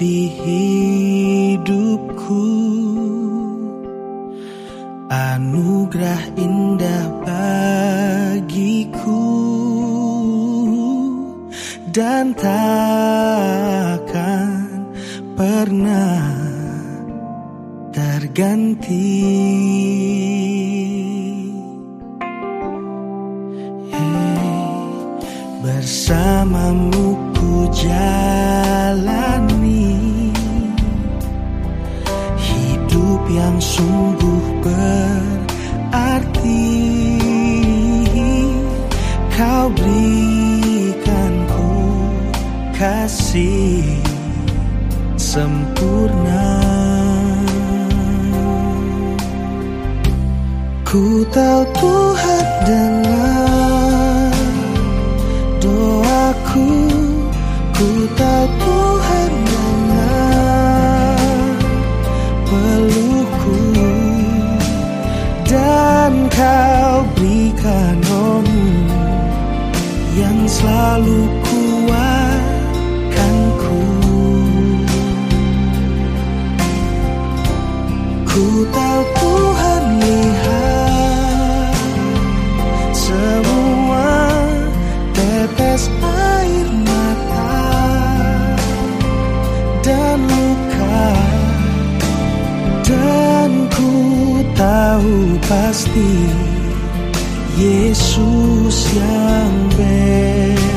di hidupku. Anugerah indah bagiku. Dan takkan pernah terganti. Hey, Bersamamu ku jalan sungguh berarti. Kau berikan ku kasih sempurna. Ku tahu Tuhan dengar doaku Ku tahu Tuhan dengar pelukku kau berikan Yang selalu kuatkanku. Ku tahu Tuhan lihat semua tetes air mata dan luka dan ku tahu pasti Yesus yang benar